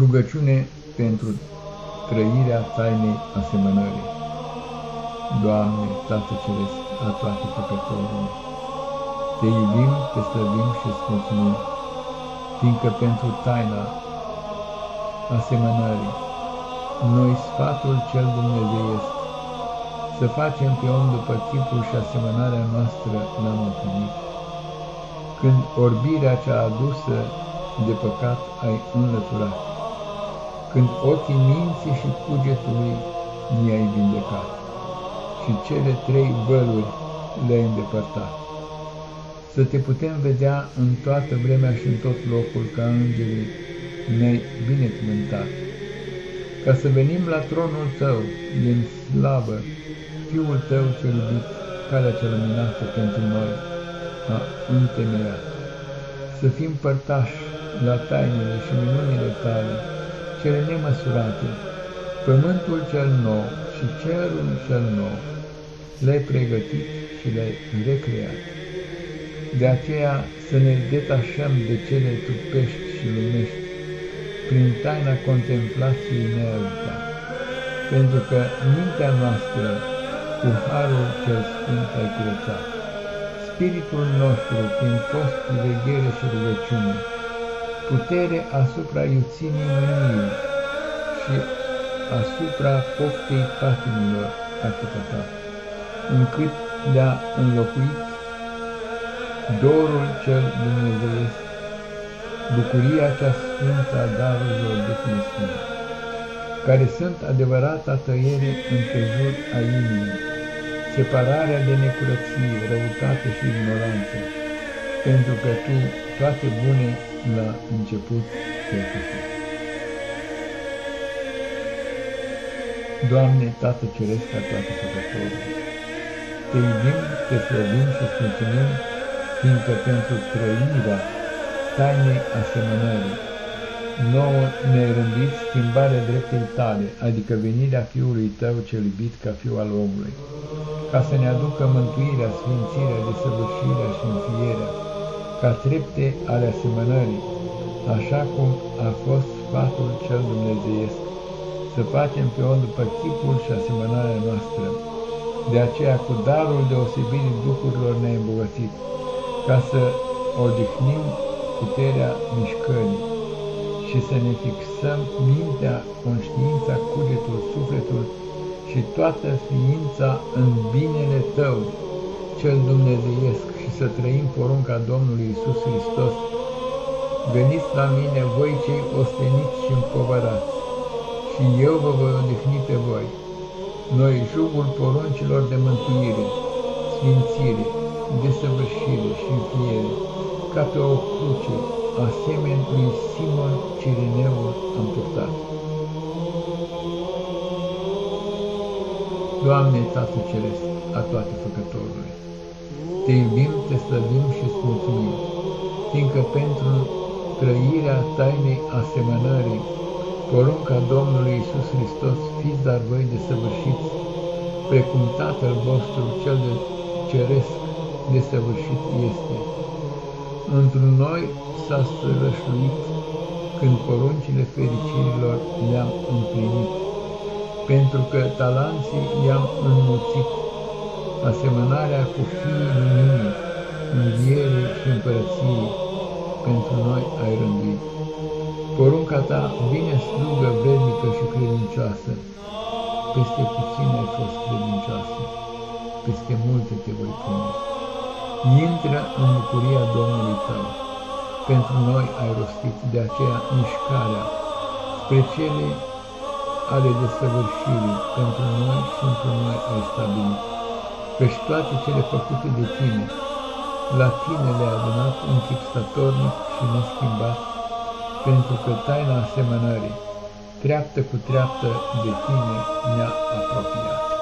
Rugăciune pentru trăirea tainei asemănării. Doamne, Tată Ceresc, la toate păcătorile, Te iubim, Te slăbim și îți mulțumim, fiindcă pentru taina asemănării, noi sfatul cel dumnezeiesc, să facem pe om după chipul și asemănarea noastră l-am întâlnit. Când orbirea cea adusă de păcat ai înlăturat, când ochii minții și cugetului mi-ai vindecat și cele trei văluri le-ai îndepărtat. Să te putem vedea în toată vremea și în tot locul ca îngerii ne-ai binecuvântat. Ca să venim la tronul tău din slavă, Fiul tău cel iubit, calea cea luminată pentru noi, a întemeiat. Să fim părtași la tainele și minunile tale, cele nemăsurate, pământul cel nou și cerul cel nou, le-ai pregătit și le-ai recreat. De aceea să ne detașăm de cele trupești și lumești, prin taina contemplației neajutat, pentru că mintea noastră cu harul cel sfânt ai curățat, spiritul nostru prin post, veghere și rugăciune, putere asupra iuțimii mâniei și asupra poftei patimilor a căpătat, încât de-a înlocuit dorul cel dumnezeiesc, bucuria cea sfântă a darurilor de Sfânt, care sunt adevărata tăiere împrejur a inimii, separarea de necurăție, răutate și ignoranță, pentru că Tu toate bune la început te-ai făcut. Doamne, Tată Ceresc a toate făcătorile, Te iubim, Te slăvim și îți mulțumim, fiindcă pentru trăirea tainei asemănării, nouă ne-ai rândit schimbarea dreptei tale, adică venirea Fiului Tău cel iubit ca Fiu al omului, ca să ne aducă mântuirea, sfințirea, desăvârșirea și înfierea, ca trepte ale asemănării, așa cum a fost sfatul cel dumnezeiesc, să facem pe om după chipul și asemănarea noastră. De aceea, cu darul deosebirii Duhurilor ne-ai îmbogățit, ca să odihnim puterea mișcării și să ne fixăm mintea, conștiința, cugetul, sufletul și toată ființa în binele Tău, cel dumnezeiesc, și să trăim porunca Domnului Isus Hristos. Veniți la mine, voi cei osteniți și împovărați, și eu vă voi odihni pe voi. Noi jugul poruncilor de mântuire, sfințire, desăvârșire și înfiere, ca pe o cruce, asemeni lui Simon Cirineul am purtat. Doamne, Tată Ceresc, a toate făcătorului, Te iubim, Te slăbim și îți mulțumim, fiindcă pentru trăirea tainei asemănării, porunca Domnului Isus Hristos, fiți dar voi de săvârșiți, precum Tatăl vostru cel de ceresc de săvârșit este. Într noi s-a sărășluit când poruncile fericirilor le-am împlinit, pentru că talanții i-am înmulțit, asemănarea cu fiii luminii, învierii și împărăției, pentru noi ai rânduit. Porunca ta, bine slugă, vrednică și credincioasă, peste puțin ai fost credincioasă, peste multe te voi pune. Intră în bucuria Domnului tău pentru noi ai rostit, de aceea mișcarea spre cele ale desăvârșirii, pentru noi și pentru noi ai stabilit, căci toate cele făcute de tine, la tine le-ai adunat în chip statornic și neschimbat, pentru că taina asemănării, treaptă cu treaptă de tine ne-a apropiat.